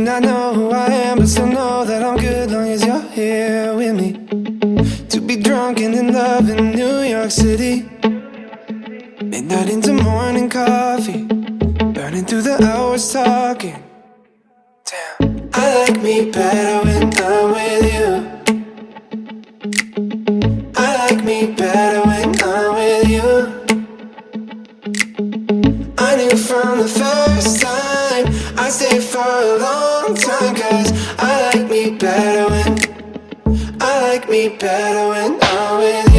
know who I am, but still know that I'm good long as you're here with me. To be drunk and in love in New York City. Midnight into morning coffee. Burning through the hours talking. Damn. I like me better when I'm with you. I like me better when I'm with you. I knew from the first time I stay for a long time Cause I like me better when I like me better when I'm with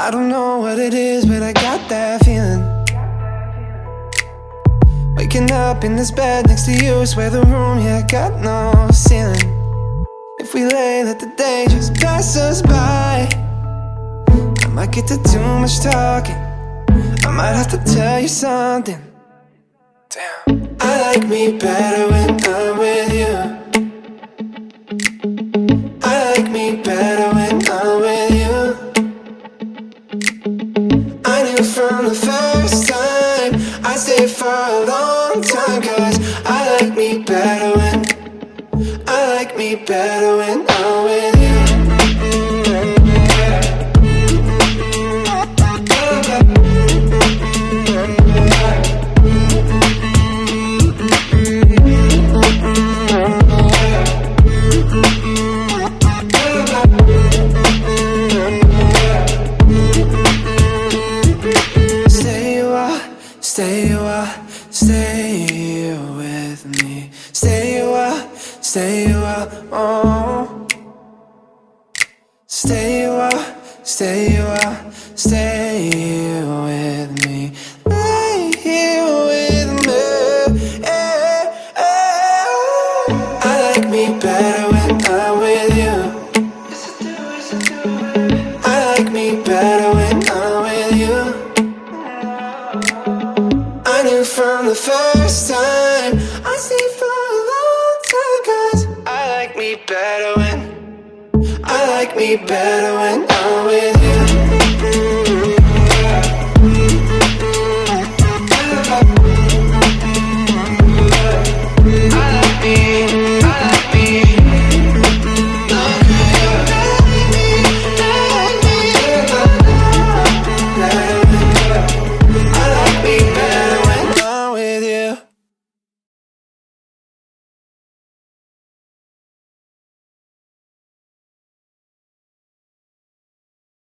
I don't know what it is, but I got that feeling. Waking up in this bed next to you, swear the room, yeah, got no ceiling. If we lay, let the day just pass us by. I might get to too much talking. I might have to tell you something. Damn. I like me better when I'm with you. I like me better me better when I'm with you. Stay a while, stay a while, stay stay a while, oh. Stay a while, stay a while, stay with me. Lay here with me. eh, eh. I like me better when I'm with you. I like me better when I'm with you. I knew from the first time me better when I'm with you mm.